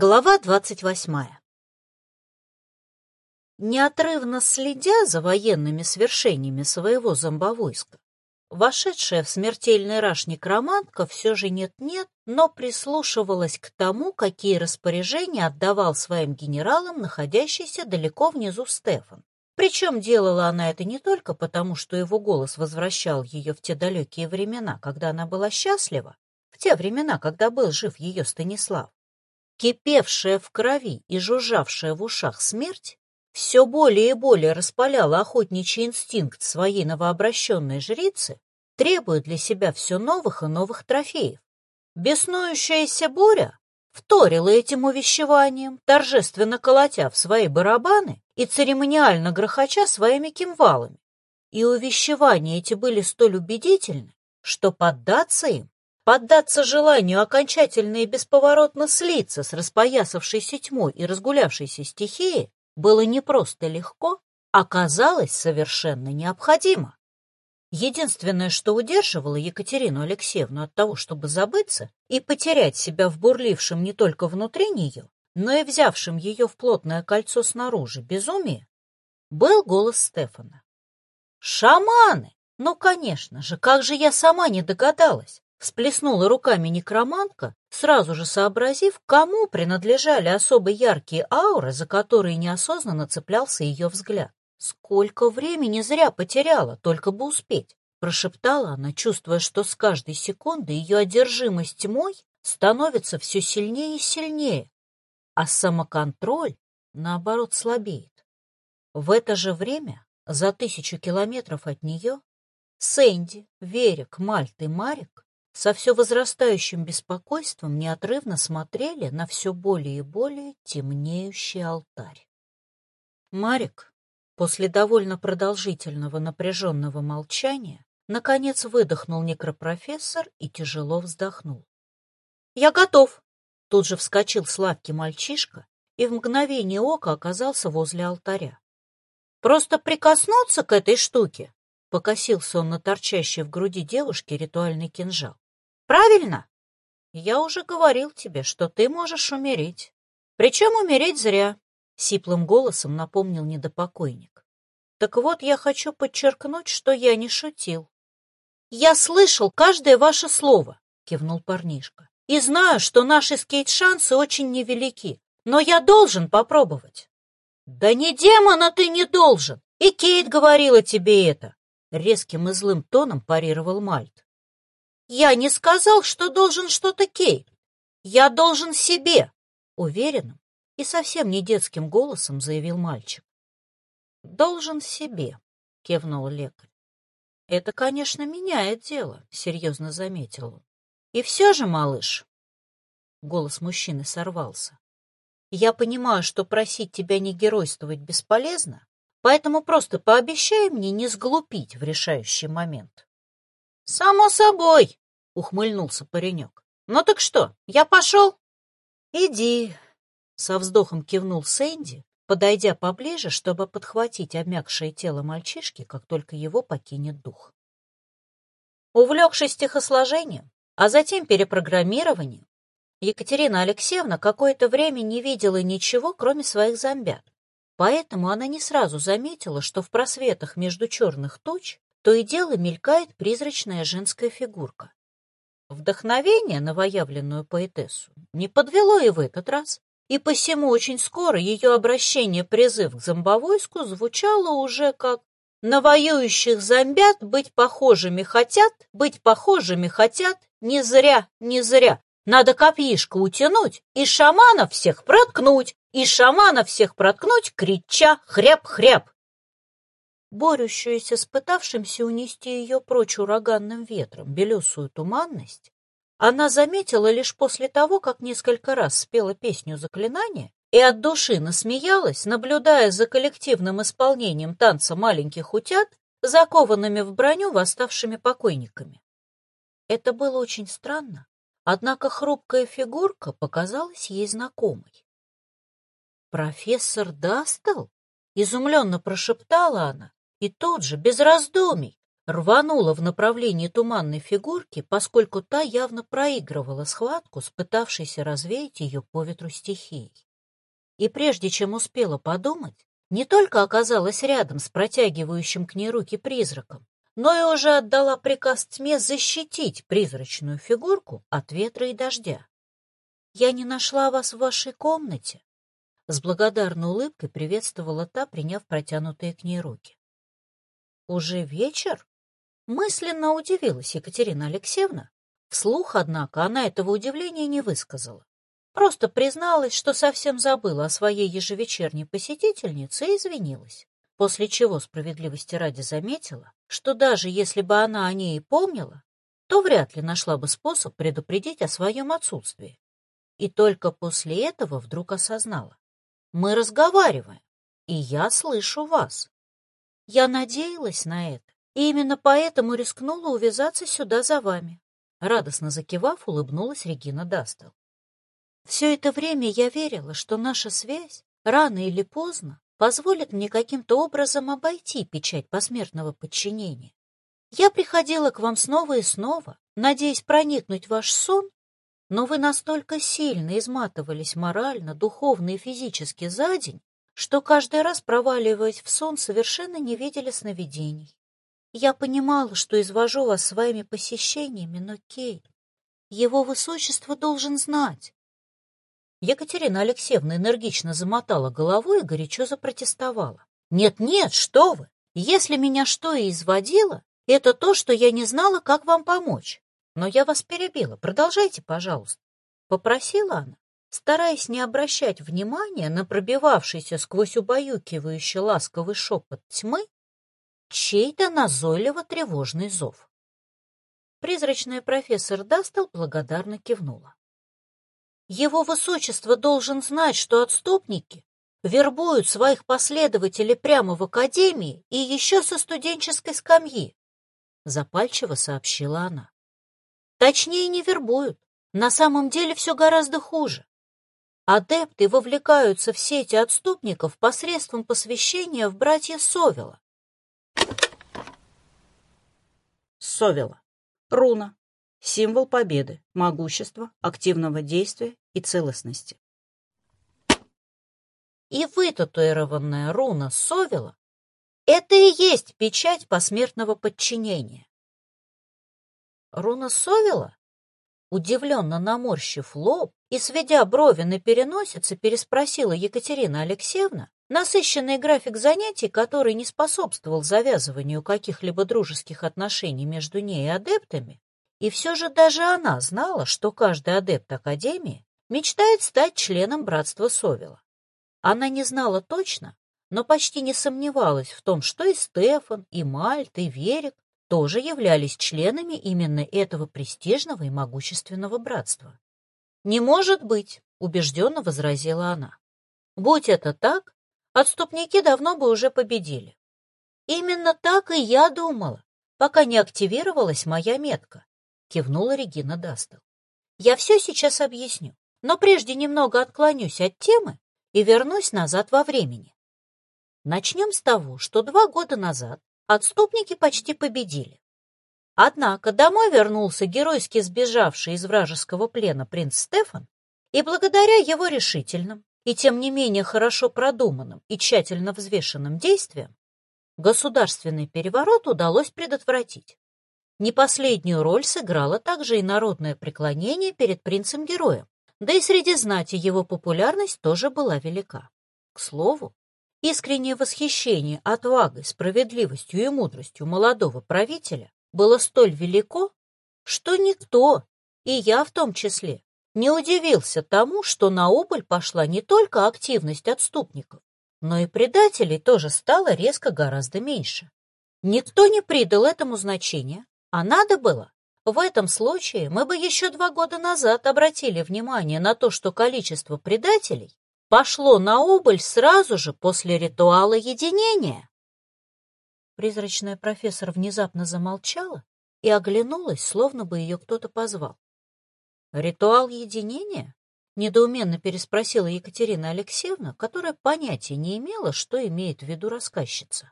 Глава двадцать восьмая Неотрывно следя за военными свершениями своего зомбовойска, вошедшая в смертельный раж некромантка все же нет-нет, но прислушивалась к тому, какие распоряжения отдавал своим генералам находящийся далеко внизу Стефан. Причем делала она это не только потому, что его голос возвращал ее в те далекие времена, когда она была счастлива, в те времена, когда был жив ее Станислав. Кипевшая в крови и жужжавшая в ушах смерть все более и более распаляла охотничий инстинкт своей новообращенной жрицы, требуя для себя все новых и новых трофеев. Беснующаяся буря вторила этим увещеванием, торжественно колотя в свои барабаны и церемониально грохоча своими кимвалами. И увещевания эти были столь убедительны, что поддаться им, поддаться желанию окончательно и бесповоротно слиться с распоясавшейся тьмой и разгулявшейся стихией, было не просто легко, а казалось совершенно необходимо. Единственное, что удерживало Екатерину Алексеевну от того, чтобы забыться и потерять себя в бурлившем не только внутри нее, но и взявшем ее в плотное кольцо снаружи безумие, был голос Стефана. «Шаманы! Ну, конечно же, как же я сама не догадалась!» Всплеснула руками некромантка, сразу же сообразив, кому принадлежали особо яркие ауры, за которые неосознанно цеплялся ее взгляд. «Сколько времени зря потеряла, только бы успеть!» Прошептала она, чувствуя, что с каждой секунды ее одержимость тьмой становится все сильнее и сильнее, а самоконтроль, наоборот, слабеет. В это же время, за тысячу километров от нее, Сэнди, Верик, Мальт и Марик со все возрастающим беспокойством неотрывно смотрели на все более и более темнеющий алтарь. Марик, после довольно продолжительного напряженного молчания, наконец выдохнул некропрофессор и тяжело вздохнул. «Я готов!» Тут же вскочил сладкий мальчишка и в мгновение ока оказался возле алтаря. «Просто прикоснуться к этой штуке!» Покосился он на торчащий в груди девушки ритуальный кинжал. Правильно? Я уже говорил тебе, что ты можешь умереть. Причем умереть зря, — сиплым голосом напомнил недопокойник. Так вот, я хочу подчеркнуть, что я не шутил. Я слышал каждое ваше слово, — кивнул парнишка. И знаю, что наши скейт-шансы очень невелики, но я должен попробовать. Да не демона ты не должен, и Кейт говорила тебе это, — резким и злым тоном парировал Мальт. «Я не сказал, что должен что-то Кейт. Я должен себе!» Уверенным и совсем не детским голосом заявил мальчик. «Должен себе», — кивнул лекарь. «Это, конечно, меняет дело», — серьезно заметил он. «И все же, малыш...» Голос мужчины сорвался. «Я понимаю, что просить тебя не геройствовать бесполезно, поэтому просто пообещай мне не сглупить в решающий момент». «Само собой!» — ухмыльнулся паренек. «Ну так что, я пошел?» «Иди!» — со вздохом кивнул Сэнди, подойдя поближе, чтобы подхватить обмякшее тело мальчишки, как только его покинет дух. Увлекшись стихосложением, а затем перепрограммированием, Екатерина Алексеевна какое-то время не видела ничего, кроме своих зомбят. Поэтому она не сразу заметила, что в просветах между черных туч то и дело мелькает призрачная женская фигурка. Вдохновение новоявленную поэтессу не подвело и в этот раз, и посему очень скоро ее обращение-призыв к зомбовойску звучало уже как «На воюющих зомбят быть похожими хотят, быть похожими хотят, не зря, не зря. Надо копьишко утянуть и шамана всех проткнуть, и шамана всех проткнуть, крича хряб-хряб борющуюся с пытавшимся унести ее прочь ураганным ветром белесую туманность, она заметила лишь после того, как несколько раз спела песню заклинания и от души насмеялась, наблюдая за коллективным исполнением танца маленьких утят, закованными в броню восставшими покойниками. Это было очень странно, однако хрупкая фигурка показалась ей знакомой. «Профессор Дастел?» — изумленно прошептала она, и тут же, без раздумий, рванула в направлении туманной фигурки, поскольку та явно проигрывала схватку с пытавшейся развеять ее по ветру стихией. И прежде чем успела подумать, не только оказалась рядом с протягивающим к ней руки призраком, но и уже отдала приказ тьме защитить призрачную фигурку от ветра и дождя. «Я не нашла вас в вашей комнате», — с благодарной улыбкой приветствовала та, приняв протянутые к ней руки. «Уже вечер?» — мысленно удивилась Екатерина Алексеевна. Вслух, однако, она этого удивления не высказала. Просто призналась, что совсем забыла о своей ежевечерней посетительнице и извинилась, после чего справедливости ради заметила, что даже если бы она о ней и помнила, то вряд ли нашла бы способ предупредить о своем отсутствии. И только после этого вдруг осознала. Мы разговариваем, и я слышу вас. Я надеялась на это, и именно поэтому рискнула увязаться сюда за вами. Радостно закивав, улыбнулась Регина Дастел. Все это время я верила, что наша связь рано или поздно позволит мне каким-то образом обойти печать посмертного подчинения. Я приходила к вам снова и снова, надеясь проникнуть в ваш сон, но вы настолько сильно изматывались морально, духовно и физически за день, что каждый раз, проваливаясь в сон, совершенно не видели сновидений. Я понимала, что извожу вас своими посещениями, но Кейт, его высочество должен знать, Екатерина Алексеевна энергично замотала головой и горячо запротестовала. «Нет-нет, что вы! Если меня что и изводило, это то, что я не знала, как вам помочь. Но я вас перебила. Продолжайте, пожалуйста». Попросила она, стараясь не обращать внимания на пробивавшийся сквозь убаюкивающий ласковый шепот тьмы чей-то назойливо тревожный зов. Призрачная профессор Дастел благодарно кивнула. Его высочество должен знать, что отступники вербуют своих последователей прямо в академии и еще со студенческой скамьи, запальчиво сообщила она. Точнее, не вербуют. На самом деле все гораздо хуже. Адепты вовлекаются в сети отступников посредством посвящения в братья Совела. Совела. Руна. Символ победы, могущества, активного действия и целостности. И вытатуированная руна Совела — это и есть печать посмертного подчинения. Руна Совела, удивленно наморщив лоб и сведя брови на переносице, переспросила Екатерина Алексеевна, насыщенный график занятий, который не способствовал завязыванию каких-либо дружеских отношений между ней и адептами, и все же даже она знала, что каждый адепт Академии мечтает стать членом братства Совела. Она не знала точно, но почти не сомневалась в том, что и Стефан, и Мальт, и Верик тоже являлись членами именно этого престижного и могущественного братства. «Не может быть», — убежденно возразила она. «Будь это так, отступники давно бы уже победили. Именно так и я думала, пока не активировалась моя метка кивнула Регина Дастел. Я все сейчас объясню, но прежде немного отклонюсь от темы и вернусь назад во времени. Начнем с того, что два года назад отступники почти победили. Однако домой вернулся геройски сбежавший из вражеского плена принц Стефан, и благодаря его решительным и тем не менее хорошо продуманным и тщательно взвешенным действиям государственный переворот удалось предотвратить. Не последнюю роль сыграло также и народное преклонение перед принцем-героем, да и среди знати его популярность тоже была велика. К слову, искреннее восхищение отвагой, справедливостью и мудростью молодого правителя было столь велико, что никто, и я в том числе, не удивился тому, что на убыль пошла не только активность отступников, но и предателей тоже стало резко гораздо меньше. Никто не придал этому значения, а надо было. В этом случае мы бы еще два года назад обратили внимание на то, что количество предателей пошло на убыль сразу же после ритуала единения. Призрачная профессор внезапно замолчала и оглянулась, словно бы ее кто-то позвал. «Ритуал единения?» — недоуменно переспросила Екатерина Алексеевна, которая понятия не имела, что имеет в виду рассказчица.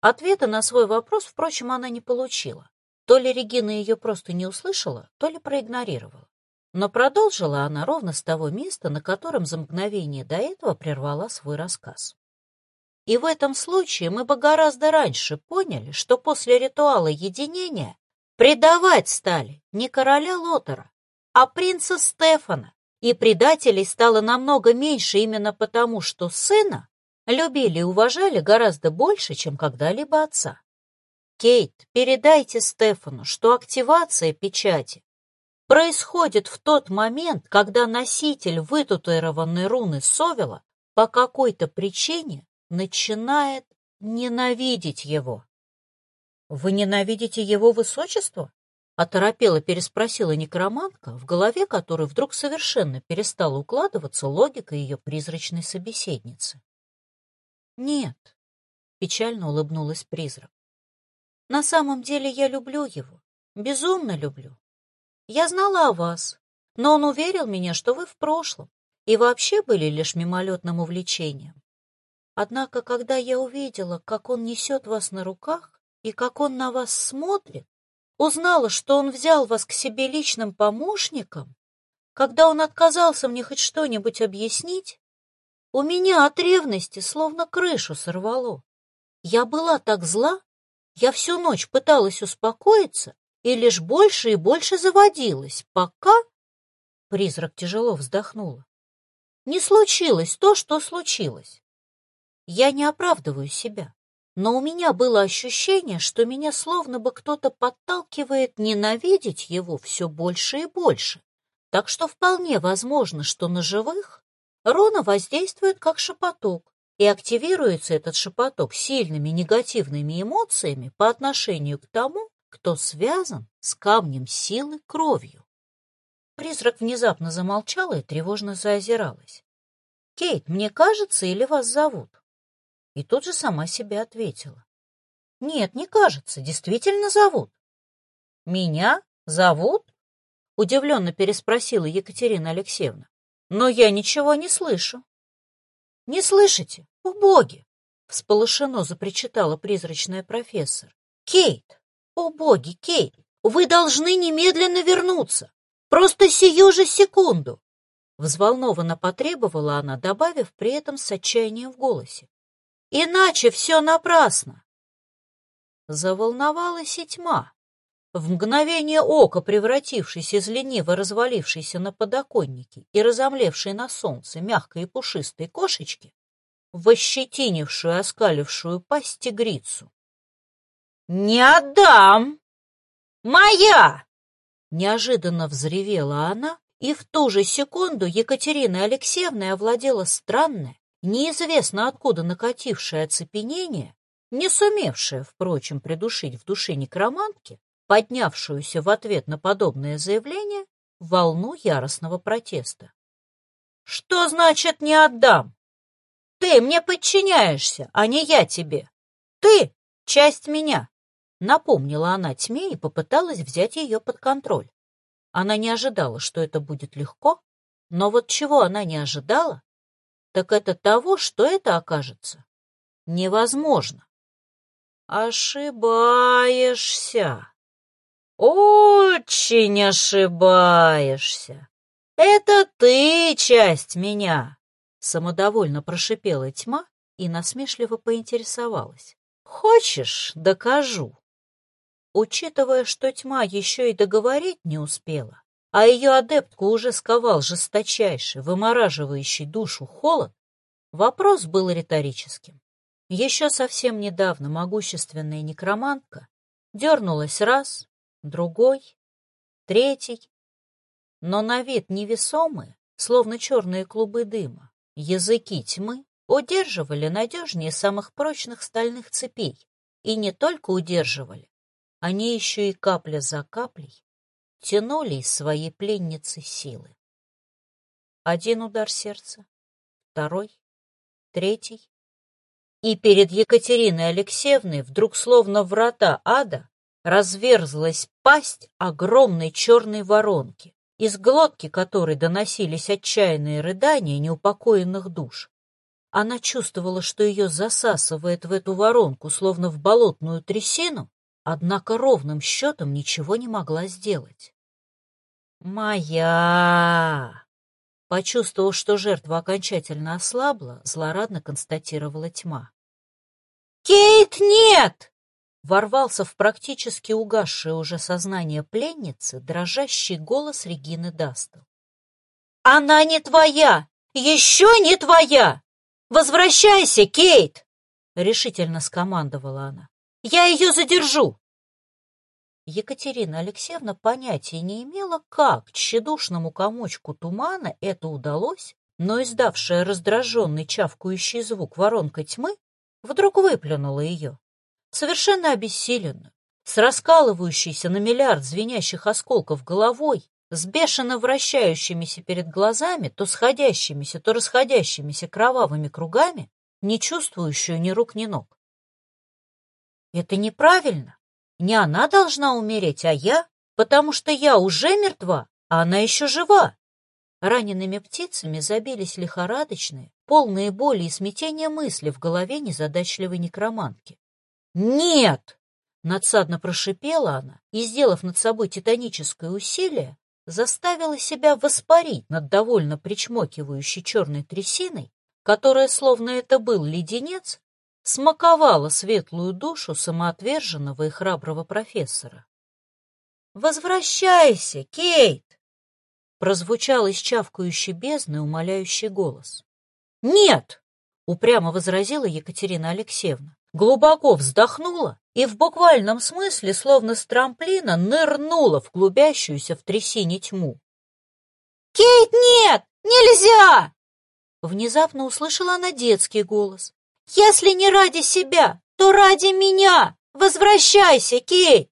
Ответа на свой вопрос, впрочем, она не получила. То ли Регина ее просто не услышала, то ли проигнорировала. Но продолжила она ровно с того места, на котором за мгновение до этого прервала свой рассказ. И в этом случае мы бы гораздо раньше поняли, что после ритуала единения предавать стали не короля Лотера, а принца Стефана, и предателей стало намного меньше именно потому, что сына любили и уважали гораздо больше, чем когда-либо отца. Кейт, передайте Стефану, что активация печати происходит в тот момент, когда носитель вытатуированной руны Совела по какой-то причине начинает ненавидеть его. «Вы ненавидите его высочество?» — оторопела переспросила некромантка, в голове которой вдруг совершенно перестала укладываться логика ее призрачной собеседницы. «Нет», — печально улыбнулась призрак. «На самом деле я люблю его, безумно люблю. Я знала о вас, но он уверил меня, что вы в прошлом и вообще были лишь мимолетным увлечением. Однако, когда я увидела, как он несет вас на руках и как он на вас смотрит, узнала, что он взял вас к себе личным помощником, когда он отказался мне хоть что-нибудь объяснить, у меня от ревности словно крышу сорвало. Я была так зла, я всю ночь пыталась успокоиться и лишь больше и больше заводилась, пока... Призрак тяжело вздохнула. Не случилось то, что случилось. Я не оправдываю себя, но у меня было ощущение, что меня словно бы кто-то подталкивает ненавидеть его все больше и больше. Так что вполне возможно, что на живых Руна воздействует как шепоток, и активируется этот шепоток сильными негативными эмоциями по отношению к тому, кто связан с камнем силы кровью. Призрак внезапно замолчала и тревожно заозиралась. «Кейт, мне кажется, или вас зовут?» И тут же сама себе ответила. «Нет, не кажется, действительно зовут». «Меня зовут?» — удивленно переспросила Екатерина Алексеевна но я ничего не слышу. — Не слышите? О, боги! — всполошено запричитала призрачная профессор. — Кейт! О, боги, Кейт! Вы должны немедленно вернуться! Просто сию же секунду! Взволнованно потребовала она, добавив при этом с отчаянием в голосе. «Иначе все напрасно!» Заволновалась и тьма, в мгновение ока превратившись из лениво развалившейся на подоконнике и разомлевшей на солнце мягкой и пушистой кошечки, в ощетинившую, оскалившую пасть тигрицу. «Не отдам! Моя!» Неожиданно взревела она, и в ту же секунду Екатерина Алексеевна овладела странное, неизвестно откуда накатившее оцепенение, не сумевшее, впрочем, придушить в душе некромантки, поднявшуюся в ответ на подобное заявление волну яростного протеста. «Что значит «не отдам»? Ты мне подчиняешься, а не я тебе. Ты — часть меня», — напомнила она тьме и попыталась взять ее под контроль. Она не ожидала, что это будет легко, но вот чего она не ожидала, так это того, что это окажется невозможно. «Ошибаешься!» «Очень ошибаешься! Это ты часть меня!» Самодовольно прошипела тьма и насмешливо поинтересовалась. «Хочешь, докажу?» Учитывая, что тьма еще и договорить не успела, а ее адептку уже сковал жесточайший, вымораживающий душу холод, вопрос был риторическим. Еще совсем недавно могущественная некромантка дернулась раз, другой, третий. Но на вид невесомые, словно черные клубы дыма, языки тьмы удерживали надежнее самых прочных стальных цепей. И не только удерживали, они еще и капля за каплей тянули из своей пленницы силы. Один удар сердца, второй, третий. И перед Екатериной Алексеевной вдруг словно врата ада разверзлась пасть огромной черной воронки, из глотки которой доносились отчаянные рыдания неупокоенных душ. Она чувствовала, что ее засасывает в эту воронку, словно в болотную трясину, однако ровным счетом ничего не могла сделать. «Моя!» Почувствовав, что жертва окончательно ослабла, злорадно констатировала тьма. «Кейт, нет!» Ворвался в практически угасшее уже сознание пленницы дрожащий голос Регины Дастел. «Она не твоя! Еще не твоя! Возвращайся, Кейт!» Решительно скомандовала она. «Я ее задержу!» Екатерина Алексеевна понятия не имела, как тщедушному комочку тумана это удалось, но издавшая раздраженный чавкающий звук воронка тьмы вдруг выплюнула ее, совершенно обессиленную, с раскалывающейся на миллиард звенящих осколков головой, с бешено вращающимися перед глазами, то сходящимися, то расходящимися кровавыми кругами, не чувствующую ни рук, ни ног. Это неправильно. Не она должна умереть, а я, потому что я уже мертва, а она еще жива. Ранеными птицами забились лихорадочные, полные боли и смятения мысли в голове незадачливой некромантки. «Нет!» — надсадно прошипела она и, сделав над собой титаническое усилие, заставила себя воспарить над довольно причмокивающей черной трясиной, которая, словно это был леденец, смаковала светлую душу самоотверженного и храброго профессора. «Возвращайся, Кейт!» прозвучал из чавкающей бездны умоляющий голос. «Нет!» — упрямо возразила Екатерина Алексеевна. Глубоко вздохнула и в буквальном смысле, словно с трамплина, нырнула в клубящуюся в трясине тьму. «Кейт, нет! Нельзя!» Внезапно услышала она детский голос. «Если не ради себя, то ради меня! Возвращайся, Кейт!»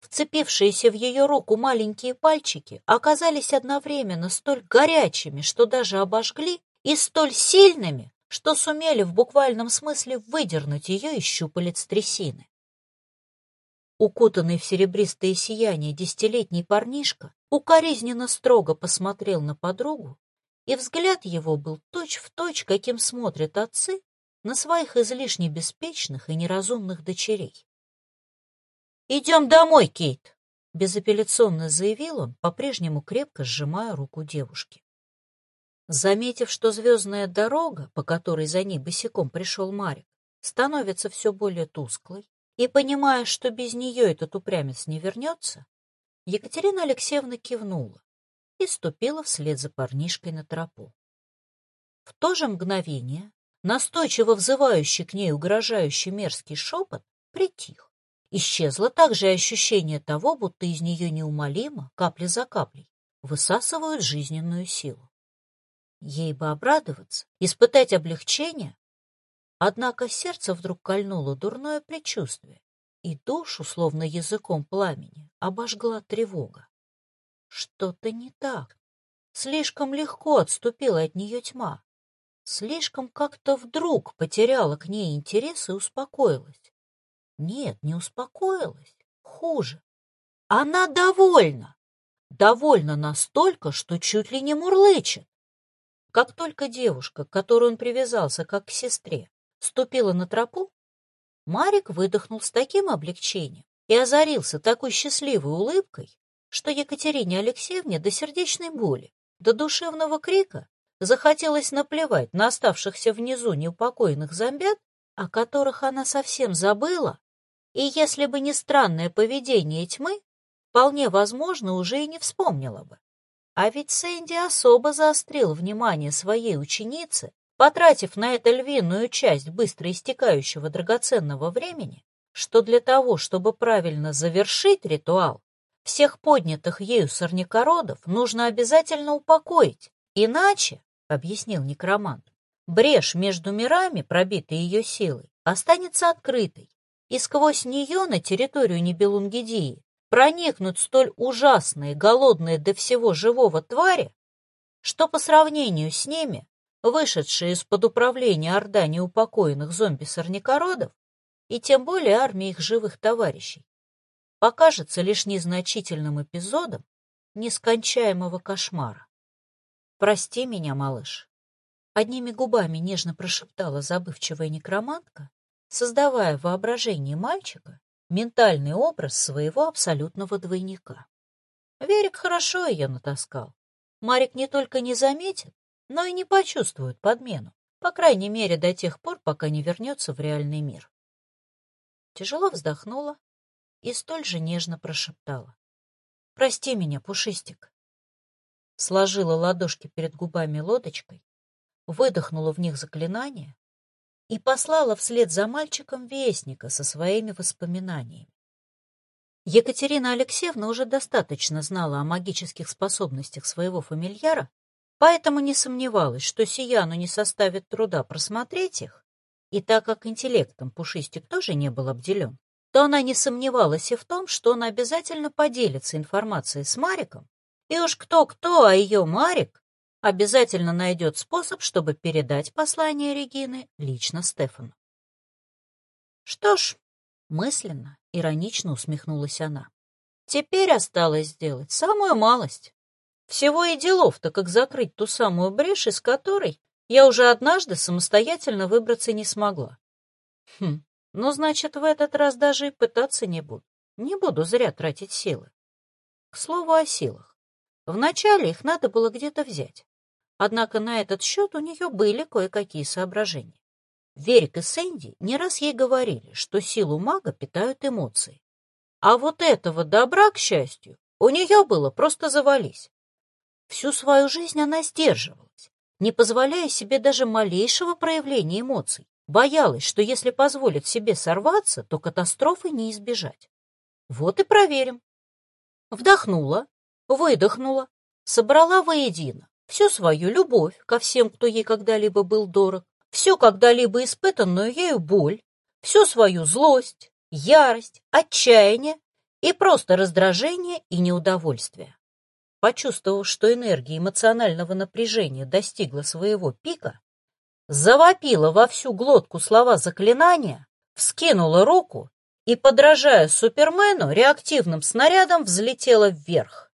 Вцепившиеся в ее руку маленькие пальчики оказались одновременно столь горячими, что даже обожгли, и столь сильными, что сумели в буквальном смысле выдернуть ее из щупалец трясины. Укутанный в серебристое сияние десятилетний парнишка укоризненно строго посмотрел на подругу, и взгляд его был точь-в-точь, точь, каким смотрят отцы на своих излишне беспечных и неразумных дочерей. «Идем домой, Кейт!» — безапелляционно заявил он, по-прежнему крепко сжимая руку девушки. Заметив, что звездная дорога, по которой за ней босиком пришел Марик, становится все более тусклой, и, понимая, что без нее этот упрямец не вернется, Екатерина Алексеевна кивнула и ступила вслед за парнишкой на тропу. В то же мгновение настойчиво взывающий к ней угрожающий мерзкий шепот притих. Исчезло также ощущение того, будто из нее неумолимо, капля за каплей, высасывают жизненную силу. Ей бы обрадоваться, испытать облегчение, однако сердце вдруг кольнуло дурное предчувствие, и душу, словно языком пламени, обожгла тревога. Что-то не так. Слишком легко отступила от нее тьма. Слишком как-то вдруг потеряла к ней интерес и успокоилась. Нет, не успокоилась. Хуже. Она довольна. Довольна настолько, что чуть ли не мурлычет. Как только девушка, к которой он привязался как к сестре, ступила на тропу, Марик выдохнул с таким облегчением и озарился такой счастливой улыбкой, что Екатерине Алексеевне до сердечной боли, до душевного крика захотелось наплевать на оставшихся внизу неупокоенных зомбят, о которых она совсем забыла и если бы не странное поведение тьмы, вполне возможно, уже и не вспомнила бы. А ведь Сэнди особо заострил внимание своей ученицы, потратив на это львиную часть быстро истекающего драгоценного времени, что для того, чтобы правильно завершить ритуал, всех поднятых ею сорнякородов нужно обязательно упокоить, иначе, — объяснил некромант, — брешь между мирами, пробитой ее силой, останется открытой, и сквозь нее на территорию Нибелунгидии проникнут столь ужасные, голодные до всего живого твари, что по сравнению с ними, вышедшие из-под управления орда неупокоенных зомби-сорнякородов, и тем более армии их живых товарищей, покажется лишь незначительным эпизодом нескончаемого кошмара. Прости меня, малыш, Одними губами нежно прошептала забывчивая некромантка, создавая в воображении мальчика ментальный образ своего абсолютного двойника. Верик хорошо ее натаскал. Марик не только не заметит, но и не почувствует подмену, по крайней мере до тех пор, пока не вернется в реальный мир. Тяжело вздохнула и столь же нежно прошептала. «Прости меня, Пушистик». Сложила ладошки перед губами лодочкой, выдохнула в них заклинание и послала вслед за мальчиком вестника со своими воспоминаниями. Екатерина Алексеевна уже достаточно знала о магических способностях своего фамильяра, поэтому не сомневалась, что Сияну не составит труда просмотреть их, и так как интеллектом Пушистик тоже не был обделен, то она не сомневалась и в том, что он обязательно поделится информацией с Мариком, и уж кто-кто, а ее Марик обязательно найдет способ, чтобы передать послание Регины лично Стефану. Что ж, мысленно, иронично усмехнулась она. Теперь осталось сделать самую малость. Всего и делов-то, как закрыть ту самую брешь, из которой я уже однажды самостоятельно выбраться не смогла. Хм, ну, значит, в этот раз даже и пытаться не буду. Не буду зря тратить силы. К слову о силах. Вначале их надо было где-то взять. Однако на этот счет у нее были кое-какие соображения. Верик и Сэнди не раз ей говорили, что силу мага питают эмоции. А вот этого добра, к счастью, у нее было просто завались. Всю свою жизнь она сдерживалась, не позволяя себе даже малейшего проявления эмоций. Боялась, что если позволит себе сорваться, то катастрофы не избежать. Вот и проверим. Вдохнула, выдохнула, собрала воедино всю свою любовь ко всем, кто ей когда-либо был дорог, всю когда-либо испытанную ею боль, всю свою злость, ярость, отчаяние и просто раздражение и неудовольствие. Почувствовав, что энергия эмоционального напряжения достигла своего пика, завопила во всю глотку слова заклинания, вскинула руку и, подражая Супермену, реактивным снарядом взлетела вверх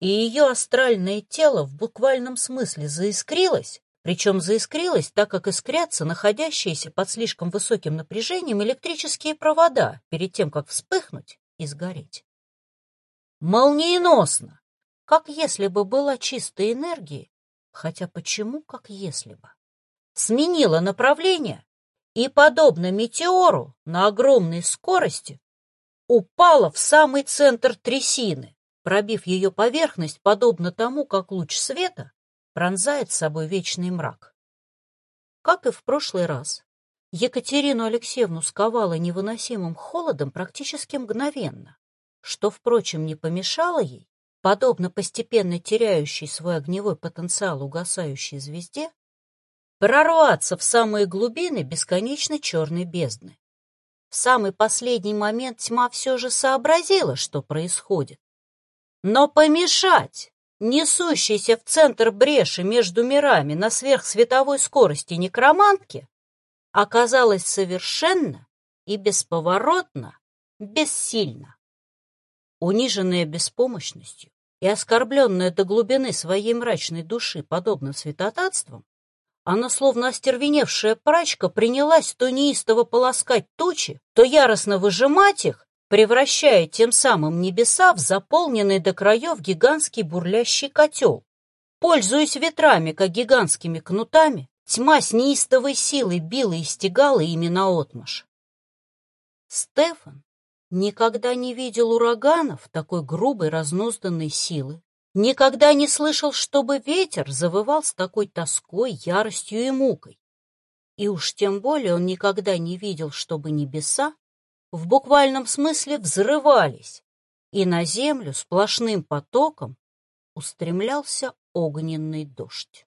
и ее астральное тело в буквальном смысле заискрилось, причем заискрилось, так как искрятся находящиеся под слишком высоким напряжением электрические провода перед тем, как вспыхнуть и сгореть. Молниеносно, как если бы была чистая энергия, хотя почему как если бы, сменила направление и, подобно метеору на огромной скорости, упала в самый центр трясины, пробив ее поверхность, подобно тому, как луч света пронзает собой вечный мрак. Как и в прошлый раз, Екатерину Алексеевну сковало невыносимым холодом практически мгновенно, что, впрочем, не помешало ей, подобно постепенно теряющей свой огневой потенциал угасающей звезде, прорваться в самые глубины бесконечно черной бездны. В самый последний момент тьма все же сообразила, что происходит, но помешать несущейся в центр бреши между мирами на сверхсветовой скорости некромантки оказалось совершенно и бесповоротно бессильно. Униженная беспомощностью и оскорбленная до глубины своей мрачной души подобным святотатством, она, словно остервеневшая прачка, принялась то неистово полоскать тучи, то яростно выжимать их, превращая тем самым небеса в заполненный до краев гигантский бурлящий котел. Пользуясь ветрами, как гигантскими кнутами, тьма с неистовой силой била и стегала ими наотмашь. Стефан никогда не видел ураганов такой грубой разнузданной силы, никогда не слышал, чтобы ветер завывал с такой тоской, яростью и мукой. И уж тем более он никогда не видел, чтобы небеса в буквальном смысле взрывались, и на землю сплошным потоком устремлялся огненный дождь.